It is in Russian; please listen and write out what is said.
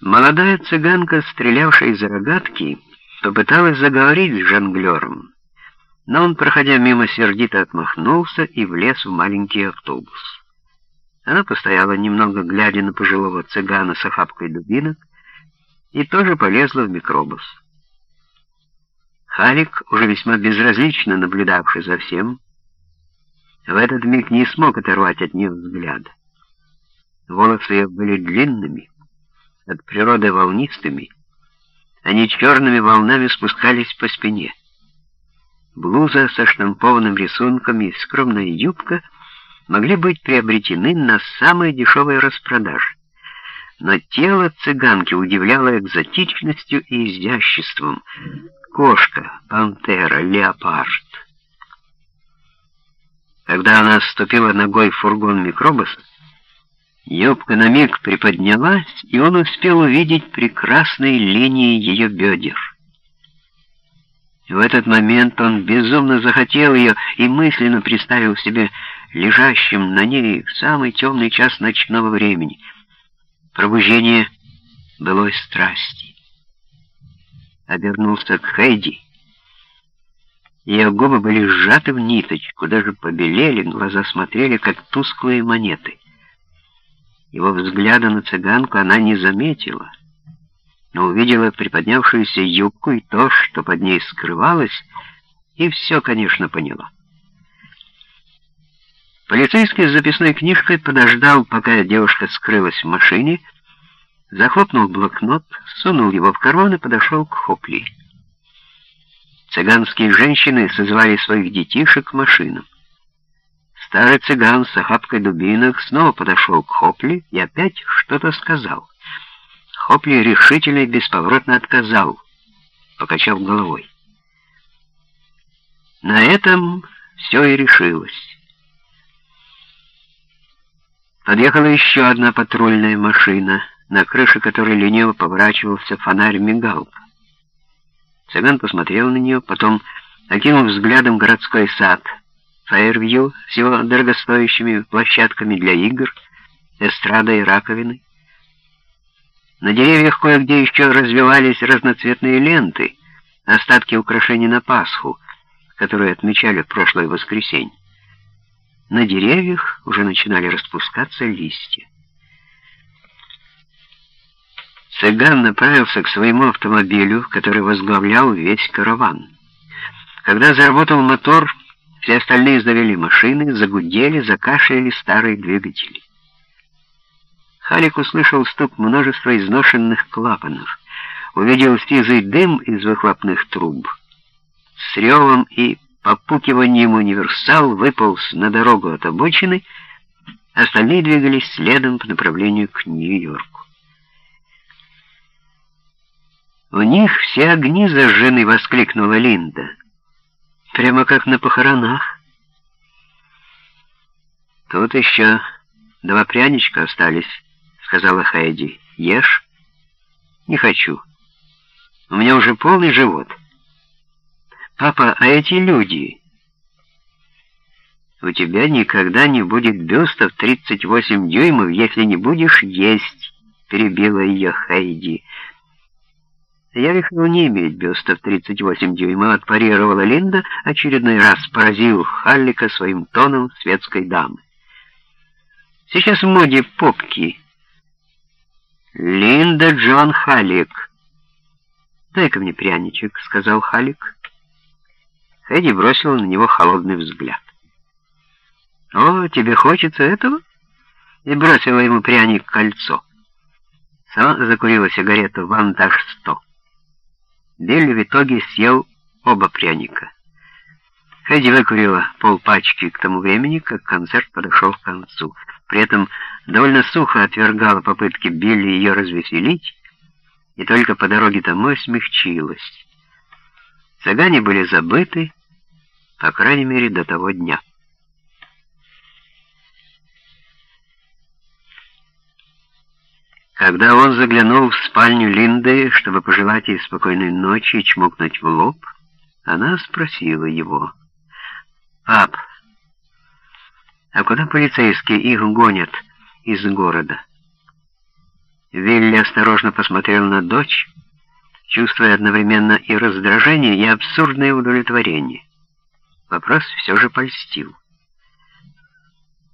Молодая цыганка, стрелявшая из рогатки, попыталась заговорить с жонглером, но он, проходя мимо, сердито отмахнулся и влез в маленький автобус. Она постояла немного, глядя на пожилого цыгана с охапкой дубинок, и тоже полезла в микробус. Халик, уже весьма безразлично наблюдавший за всем, в этот миг не смог оторвать от нее взгляда. Волосы ее были длинными, от природы волнистыми, они черными волнами спускались по спине. Блуза со штампованным рисунком и скромная юбка могли быть приобретены на самой дешевой распродаже. Но тело цыганки удивляло экзотичностью и изяществом. Кошка, пантера, леопард. Когда она ступила ногой в фургон микробуса, юбка на миг приподнялась, и он успел увидеть прекрасные линии ее бедер. В этот момент он безумно захотел ее и мысленно представил себе лежащим на ней в самый темный час ночного времени. Пробуждение былой страсти. Обернулся к Хэйди. Ее губы были сжаты в ниточку, даже побелели, глаза смотрели, как тусклые монеты. Его взгляда на цыганку она не заметила, но увидела приподнявшуюся юбку и то, что под ней скрывалось, и все, конечно, поняла. Полицейский с записной книжкой подождал, пока девушка скрылась в машине, захлопнул блокнот, сунул его в карман и подошел к Хопли. Цыганские женщины созывали своих детишек к машинам. Старый цыган с охапкой дубинок снова подошел к Хопли и опять что-то сказал. Хопли решительно и бесповоротно отказал, покачав головой. На этом все и решилось. Подъехала еще одна патрульная машина, на крыше которой лениво поворачивался фонарь-мигалка. Цыган посмотрел на нее, потом окинул взглядом городской сад, фейервью с его дорогостоящими площадками для игр, эстрадой и раковиной. На деревьях кое-где еще развивались разноцветные ленты, остатки украшений на Пасху, которые отмечали прошлое воскресенье. На деревьях уже начинали распускаться листья. Цыган направился к своему автомобилю, который возглавлял весь караван. Когда заработал мотор, все остальные завели машины, загудели, закашляли старые двигатели. Халик услышал стук множества изношенных клапанов, увидел сизый дым из выхлопных труб. С ревом и попукиванием универсал выполз на дорогу от обочины, остальные двигались следом по направлению к Нью-Йорку. «У них все огни зажжены!» — воскликнула Линда. «Прямо как на похоронах». «Тут еще два пряничка остались», сказала Хайди. «Ешь?» «Не хочу. У меня уже полный живот». «Папа, а эти люди...» «У тебя никогда не будет бюста в 38 дюймов, если не будешь есть», — перебила ее Хайди. «Я решил не иметь бюста в 38 дюймов», — отпарировала Линда, очередной раз поразил Халлика своим тоном светской дамы. «Сейчас в моде попки». «Линда Джон Халик». «Дай-ка мне пряничек», — сказал Халик. Хэдди бросила на него холодный взгляд. «О, тебе хочется этого?» И бросила ему пряник кольцо. Сама закурила сигарету «Вантаж-100». Билли в итоге съел оба пряника. Хэдди выкурила полпачки к тому времени, как концерт подошел к концу. При этом довольно сухо отвергала попытки Билли ее развеселить, и только по дороге домой смягчилась. Цыгане были забыты, по крайней мере, до того дня. Когда он заглянул в спальню Линды, чтобы пожелать ей спокойной ночи и чмокнуть в лоб, она спросила его, «Пап, а куда полицейские их гонят из города?» Вилли осторожно посмотрел на дочь, чувствуя одновременно и раздражение, и абсурдное удовлетворение. Вопрос все же польстил.